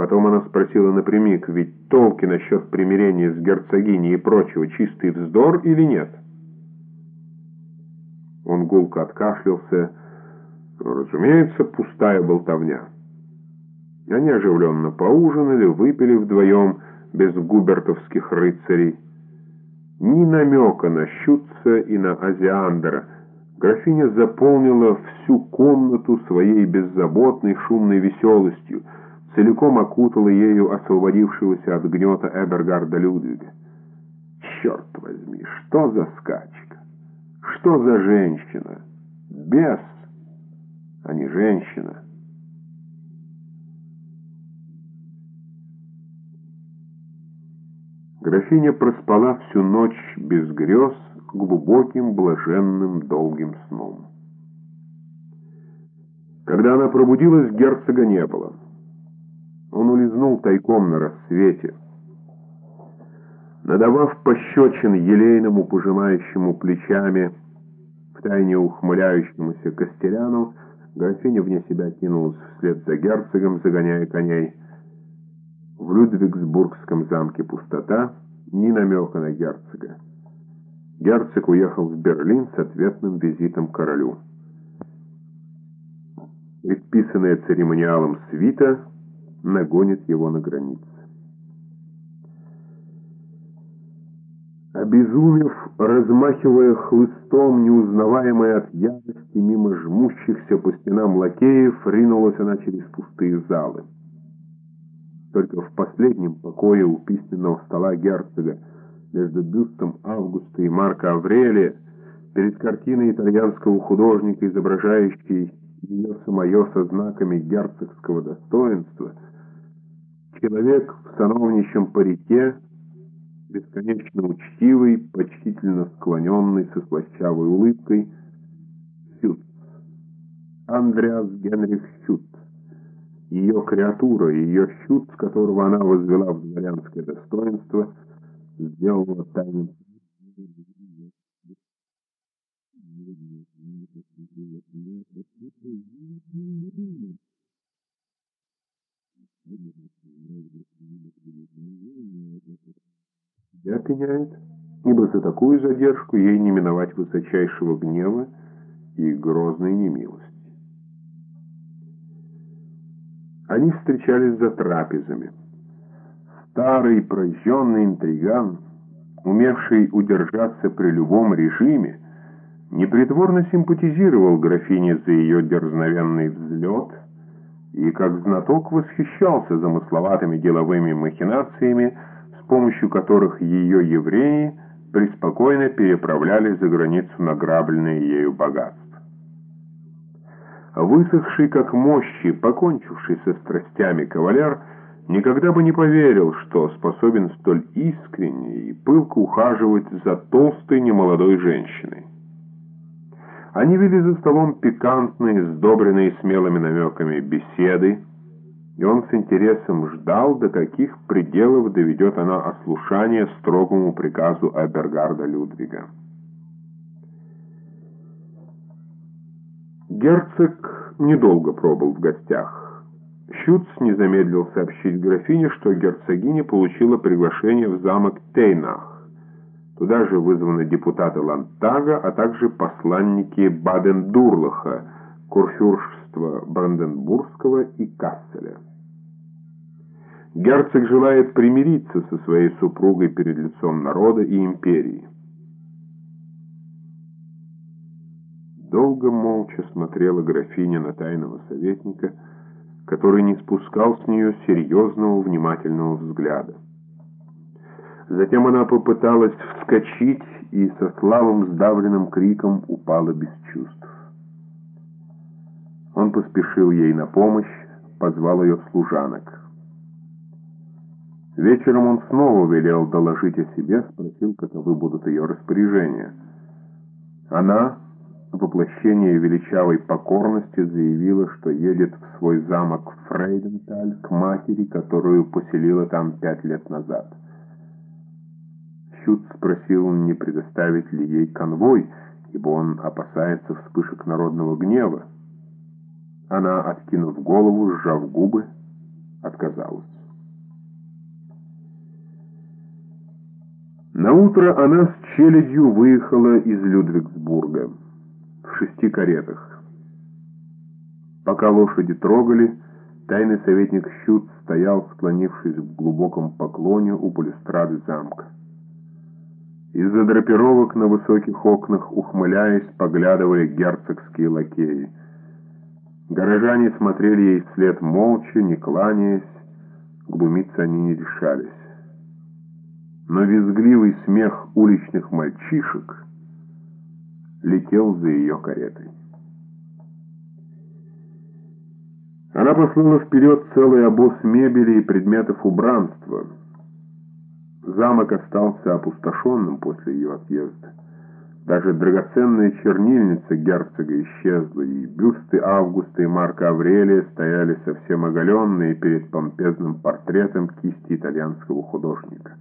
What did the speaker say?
Потом она спросила напрямик, ведь толки насчет примирения с герцогиней и прочего чистый вздор или нет? Он гулко откашлялся. Разумеется, пустая болтовня. Они оживленно поужинали, выпили вдвоем, без губертовских рыцарей. Ни намека на Щутца и на Азиандра. Графиня заполнила всю комнату своей беззаботной шумной веселостью, целиком окутала ею освободившегося от гнета Эбергарда Людвига. Черт возьми, что за скачка? Что за женщина? Бес, а не женщина. Графиня проспала всю ночь без грез глубоким, блаженным, долгим сном. Когда она пробудилась, герцога не было. Он улизнул тайком на рассвете. Надавав пощечин елейному, пожимающему плечами, втайне ухмыляющемуся Костеряну, графиня вне себя кинулась вслед за герцогом, загоняя коней. В Людвигсбургском замке пустота, ни намека на герцога. Герцог уехал в Берлин с ответным визитом королю. Предписанная церемониалом свита нагонит его на границе. Обезумев, размахивая хлыстом, неузнаваемой от ярости мимо жмущихся по стенам лакеев, ринулась она через пустые залы. Только в последнем покое у письменного стола герцога, между бюстом Августа и Марка Аврелия, перед картиной итальянского художника, изображающей ее самое со знаками герцогского достоинства, человек в сановничьем парике, бесконечно учтивый, почтительно склоненный со слащавой улыбкой, Щут. Андреас Генрих Щут ее креатура, ее с которого она возвела в дворянское достоинство, сделала тайным себя пеняет, ибо за такую задержку ей не миновать высочайшего гнева и грозной немилости. Они встречались за трапезами. Старый прожженный интриган, умевший удержаться при любом режиме, непритворно симпатизировал графине за ее дерзновенный взлет и как знаток восхищался замысловатыми деловыми махинациями, с помощью которых ее евреи преспокойно переправляли за границу награбленное ею богатство высохший как мощи, покончивший со страстями кавалер, никогда бы не поверил, что способен столь искренне и пылко ухаживать за толстой немолодой женщиной. Они вели за столом пикантные, сдобренные смелыми намеками беседы, и он с интересом ждал, до каких пределов доведет она ослушание строгому приказу Эбергарда Людвига. Герцог недолго пробыл в гостях. Щуц не замедлил сообщить графине, что герцогиня получила приглашение в замок Тейнах. Туда же вызваны депутаты Лантага, а также посланники Баден-Дурлаха, курфюршества Бранденбургского и Касселя. Герцог желает примириться со своей супругой перед лицом народа и империи. Долго молча смотрела графиня на тайного советника, который не спускал с нее серьезного внимательного взгляда. Затем она попыталась вскочить и со слабым сдавленным криком упала без чувств. Он поспешил ей на помощь, позвал ее служанок. Вечером он снова велел доложить о себе, спросил, каковы будут ее распоряжения. Она воплощение величавой покорности заявила, что едет в свой замок Фрейденталь к матери, которую поселила там пять лет назад. Щут спросил, не предоставить ли ей конвой, ибо он опасается вспышек народного гнева. Она, откинув голову, сжав губы, отказалась. На утро она с челядью выехала из Людвигсбурга в шести каретах. Пока лошади трогали, тайный советник Щут стоял, склонившись в глубоком поклоне у балюстрады замка. Из-за драпировок на высоких окнах, ухмыляясь, поглядывали герцогские лакеи. Горожане смотрели ей вслед молча, не кланяясь, глумиться они не решались но визгливый смех уличных мальчишек летел за ее каретой. Она послала вперед целый обоз мебели и предметов убранства. Замок остался опустошенным после ее отъезда. Даже драгоценная чернильница герцога исчезла, и бюсты Августа и Марка Аврелия стояли совсем оголенные перед помпезным портретом кисти итальянского художника.